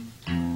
Thank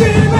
She